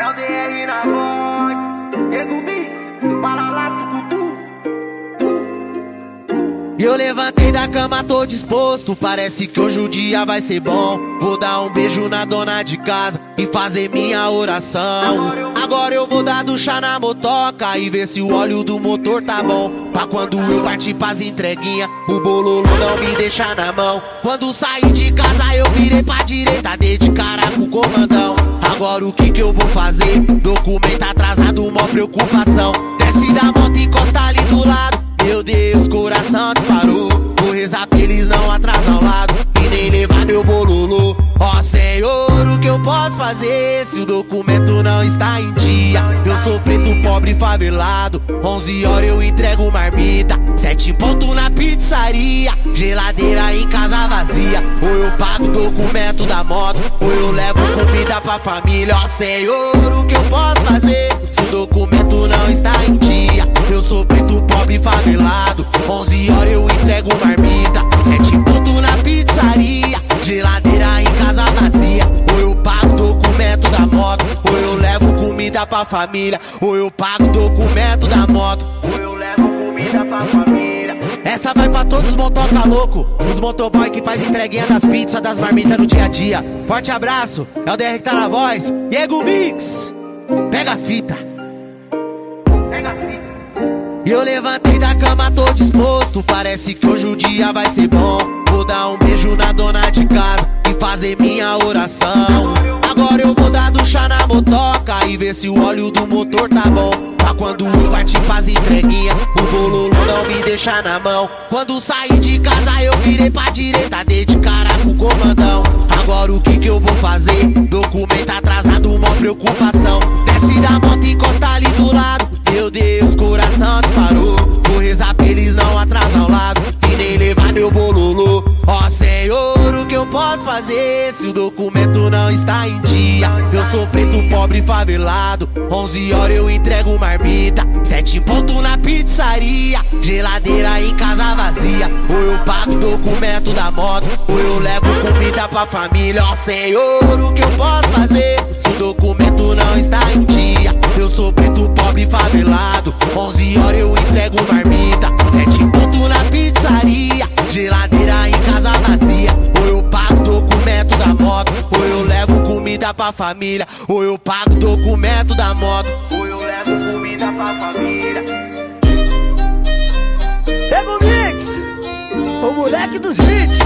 É o DR na voz, Ego Kutu. Eu levantei da cama, tô disposto. Parece que hoje o dia vai ser bom. Vou dar um beijo na dona de casa e fazer minha oração. Agora eu vou dar ducha na motoca e ver se o óleo do motor tá bom. Pra quando eu partir pras entreguinha, o bololo não me deixa na mão. Quando saí de casa, eu virei pra direita, dei de cara com o comandão. Agora o que que eu vou fazer? Documento atrasado, mó preocupação. Desce da moto, encosta ali do lado. Meu Deus, coração disparou. Vou rezar pra eles não atrasar o lado e nem levar meu bololô. Ó Senhor, o que eu posso fazer se o documento não está em dia? Eu sou preto, pobre, favelado. 11 horas eu entrego marmita. Sete ponto na pizzaria. Geladeira em casa vazia. Ou eu pago o documento da moto, ou eu levo comida pra família. Ó Senhor, o que eu posso fazer se o documento não está em dia? Eu sou preto, pobre, favelado. 11 horas eu entrego marmita. Sete ponto na pizzaria. Geladeira em casa vazia. Ou eu pago documento da moto. Ou eu levo comida pra família. Ou eu pago documento da moto. Ou eu levo comida pra família. Essa vai pra todos os motoca louco. Os motoboy que faz entreguinha das pizzas, das marmitas no dia a dia. Forte abraço, é o DR que tá na voz. Diego Mix, pega a fita. Pega a fita. Eu levantei da cama, tô disposto. Parece que hoje o dia vai ser bom. Vou dar um beijo na dona de casa e fazer minha oração. Agora eu vou dar ducha na motoca e ver se o óleo do motor tá bom. Pra quando eu partir faz entreguinha, o bololo não me deixa na mão. Quando saí de casa eu virei pra direita, dei de cara com o comandão. Agora o que que eu vou fazer? Documento atrasado, mó preocupação. Desce da moto e encosta ali do lado. Meu Deus, coração disparou. Vou rezar pra eles não atrasar o lado e nem levar meu bololô. Fazer se o documento não está em dia? Eu sou preto, pobre, favelado. 11 horas eu entrego marmita. Sete ponto na pizzaria. Geladeira em casa vazia. Ou eu pago documento da moto, ou eu levo comida pra família. Ó Senhor, o que eu posso fazer se o documento não está em dia? Eu sou preto, pobre, favelado. 11 horas eu entrego marmita. Sete ponto na pizzaria. Geladeira pra família. Ou eu pago documento da moto. Ou eu levo comida pra família. Ego Mix, o moleque dos hits.